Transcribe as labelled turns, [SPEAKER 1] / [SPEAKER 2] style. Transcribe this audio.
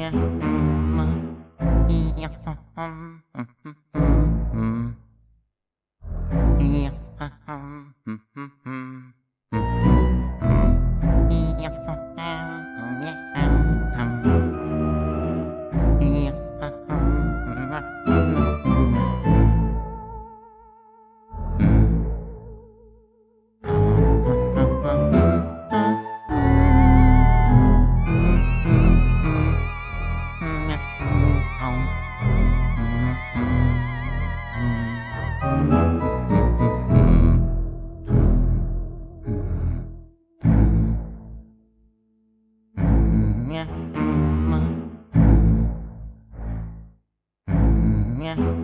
[SPEAKER 1] Mm-hmm. mm-hmm. mm-hmm. mm-hmm. Yeah.